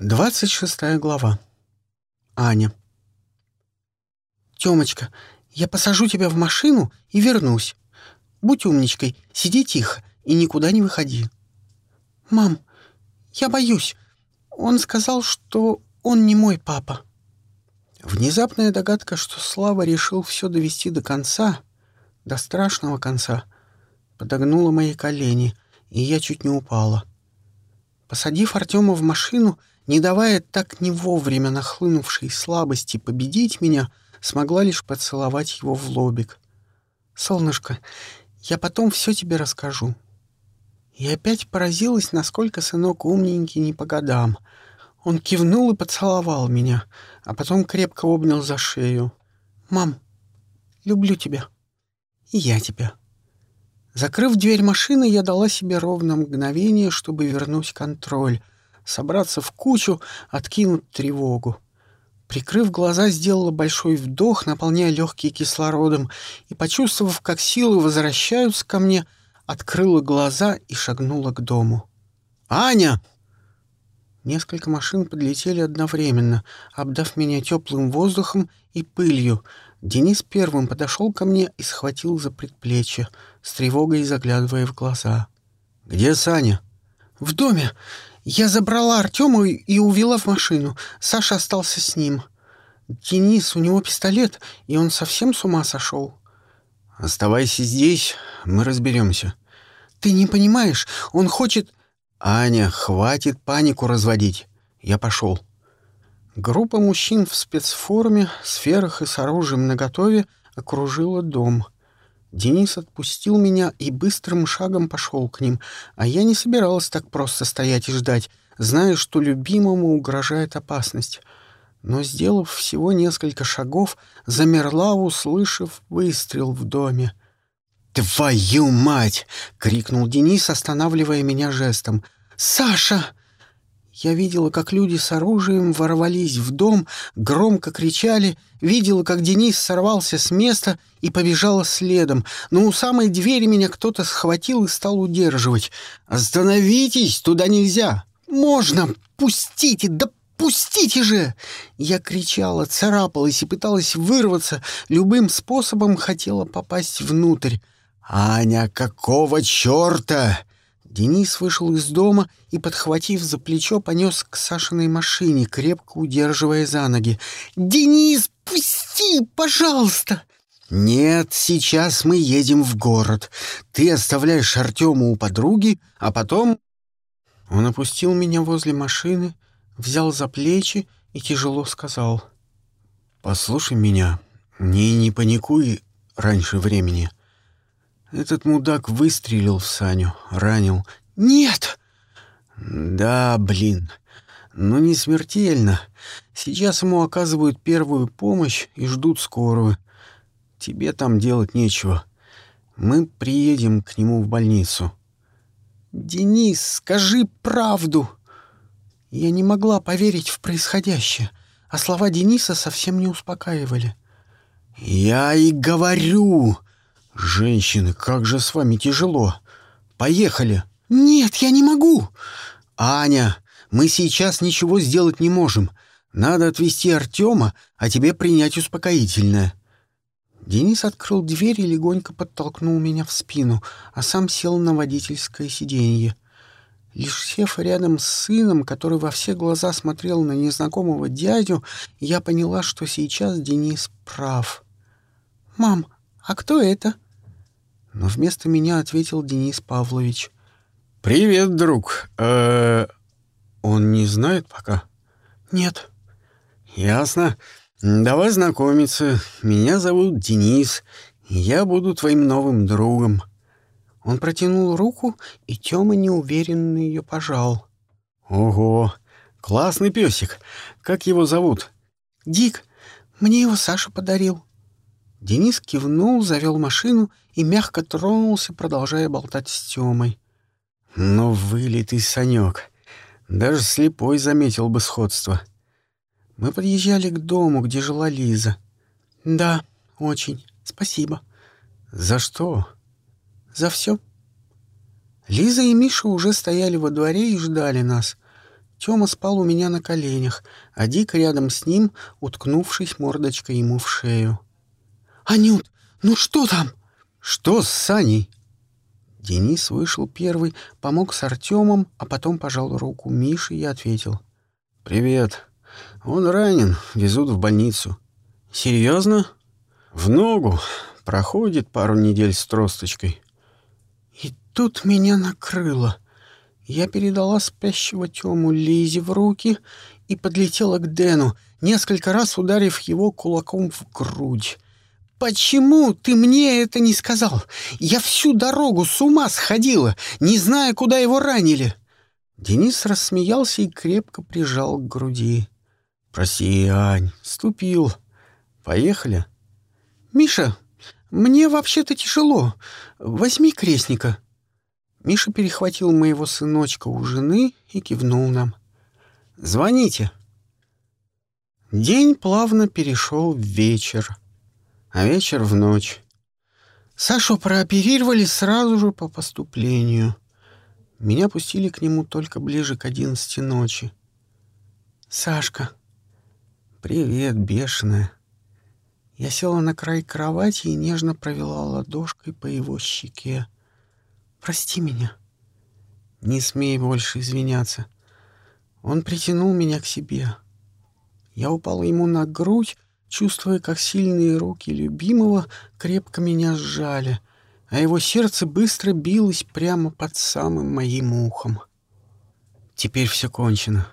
Двадцать шестая глава. Аня. «Тёмочка, я посажу тебя в машину и вернусь. Будь умничкой, сиди тихо и никуда не выходи». «Мам, я боюсь. Он сказал, что он не мой папа». Внезапная догадка, что Слава решил все довести до конца, до страшного конца, подогнула мои колени, и я чуть не упала. Посадив Артема в машину, не давая так не вовремя нахлынувшей слабости победить меня, смогла лишь поцеловать его в лобик. «Солнышко, я потом все тебе расскажу». И опять поразилась, насколько сынок умненький не по годам. Он кивнул и поцеловал меня, а потом крепко обнял за шею. «Мам, люблю тебя. И я тебя». Закрыв дверь машины, я дала себе ровно мгновение, чтобы вернуть контроль — собраться в кучу, откинуть тревогу. Прикрыв глаза, сделала большой вдох, наполняя легкие кислородом, и, почувствовав, как силы возвращаются ко мне, открыла глаза и шагнула к дому. «Аня!» Несколько машин подлетели одновременно, обдав меня теплым воздухом и пылью. Денис первым подошел ко мне и схватил за предплечье, с тревогой заглядывая в глаза. «Где Саня?» «В доме. Я забрала Артема и увела в машину. Саша остался с ним. Денис, у него пистолет, и он совсем с ума сошел. Оставайся здесь, мы разберемся. Ты не понимаешь, он хочет... Аня, хватит панику разводить. Я пошел. Группа мужчин в спецформе, сферах и с оружием наготове окружила дом — Денис отпустил меня и быстрым шагом пошел к ним, а я не собиралась так просто стоять и ждать, зная, что любимому угрожает опасность. Но, сделав всего несколько шагов, замерла, услышав выстрел в доме. «Твою мать!» — крикнул Денис, останавливая меня жестом. «Саша!» Я видела, как люди с оружием ворвались в дом, громко кричали, видела, как Денис сорвался с места и побежала следом, но у самой двери меня кто-то схватил и стал удерживать. «Остановитесь! Туда нельзя!» «Можно! Пустите! Да пустите же!» Я кричала, царапалась и пыталась вырваться, любым способом хотела попасть внутрь. «Аня, какого черта?» Денис вышел из дома и, подхватив за плечо, понес к Сашиной машине, крепко удерживая за ноги. «Денис, пусти, пожалуйста!» «Нет, сейчас мы едем в город. Ты оставляешь Артема у подруги, а потом...» Он опустил меня возле машины, взял за плечи и тяжело сказал. «Послушай меня, не, не паникуй раньше времени. Этот мудак выстрелил в Саню, ранил. «Нет!» «Да, блин. Но не смертельно. Сейчас ему оказывают первую помощь и ждут скорую. Тебе там делать нечего. Мы приедем к нему в больницу». «Денис, скажи правду!» Я не могла поверить в происходящее, а слова Дениса совсем не успокаивали. «Я и говорю!» «Женщины, как же с вами тяжело! Поехали!» «Нет, я не могу!» «Аня, мы сейчас ничего сделать не можем. Надо отвезти Артема, а тебе принять успокоительное». Денис открыл дверь и легонько подтолкнул меня в спину, а сам сел на водительское сиденье. Лишь сев рядом с сыном, который во все глаза смотрел на незнакомого дядю, я поняла, что сейчас Денис прав. «Мам, а кто это?» Но вместо меня ответил Денис Павлович. «Привет, друг. Э -э он не знает пока?» «Нет». «Ясно. Давай знакомиться. Меня зовут Денис. Я буду твоим новым другом». Он протянул руку, и Тёма неуверенно ее пожал. «Ого! Классный песик. Как его зовут?» «Дик. Мне его Саша подарил». Денис кивнул, завел машину и мягко тронулся, продолжая болтать с Тёмой. «Ну, вылитый Санёк. Даже слепой заметил бы сходство». Мы подъезжали к дому, где жила Лиза. «Да, очень. Спасибо». «За что?» «За все. Лиза и Миша уже стояли во дворе и ждали нас. Тёма спал у меня на коленях, а Дик рядом с ним, уткнувшись мордочкой ему в шею. «Анют, ну что там?» «Что с Саней?» Денис вышел первый, помог с Артемом, а потом пожал руку Миши и ответил. «Привет. Он ранен, везут в больницу». «Серьезно?» «В ногу. Проходит пару недель с тросточкой». И тут меня накрыло. Я передала спящего Тему Лизе в руки и подлетела к Дэну, несколько раз ударив его кулаком в грудь. «Почему ты мне это не сказал? Я всю дорогу с ума сходила, не зная, куда его ранили!» Денис рассмеялся и крепко прижал к груди. «Прости, Ань, ступил. Поехали?» «Миша, мне вообще-то тяжело. Возьми крестника». Миша перехватил моего сыночка у жены и кивнул нам. «Звоните». День плавно перешел в вечер а вечер в ночь. Сашу прооперировали сразу же по поступлению. Меня пустили к нему только ближе к одиннадцати ночи. «Сашка, привет, бешеная». Я села на край кровати и нежно провела ладошкой по его щеке. «Прости меня». «Не смей больше извиняться». Он притянул меня к себе. Я упала ему на грудь, чувствуя, как сильные руки любимого крепко меня сжали, а его сердце быстро билось прямо под самым моим ухом. Теперь все кончено.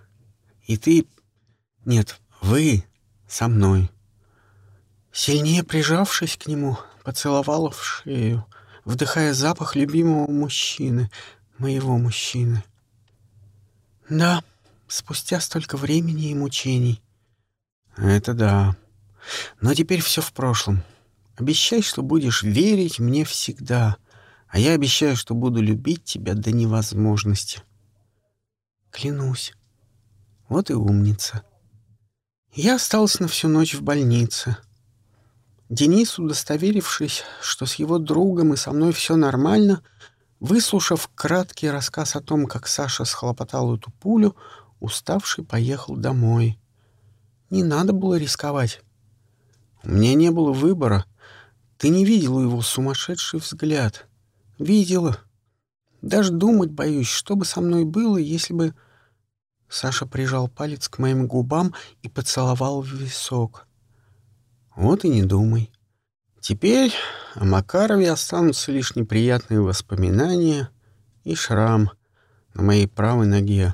И ты... Нет, вы со мной. Сильнее прижавшись к нему, поцеловала в шею, вдыхая запах любимого мужчины, моего мужчины. Да, спустя столько времени и мучений. Это да. Но теперь все в прошлом. Обещай, что будешь верить мне всегда, а я обещаю, что буду любить тебя до невозможности. Клянусь. Вот и умница. Я остался на всю ночь в больнице. Денис, удостоверившись, что с его другом и со мной все нормально, выслушав краткий рассказ о том, как Саша схлопотал эту пулю, уставший поехал домой. Не надо было рисковать. Меня не было выбора. Ты не видела его сумасшедший взгляд. Видела. Даже думать боюсь, что бы со мной было, если бы... Саша прижал палец к моим губам и поцеловал в висок. Вот и не думай. Теперь о Макарове останутся лишь неприятные воспоминания и шрам на моей правой ноге.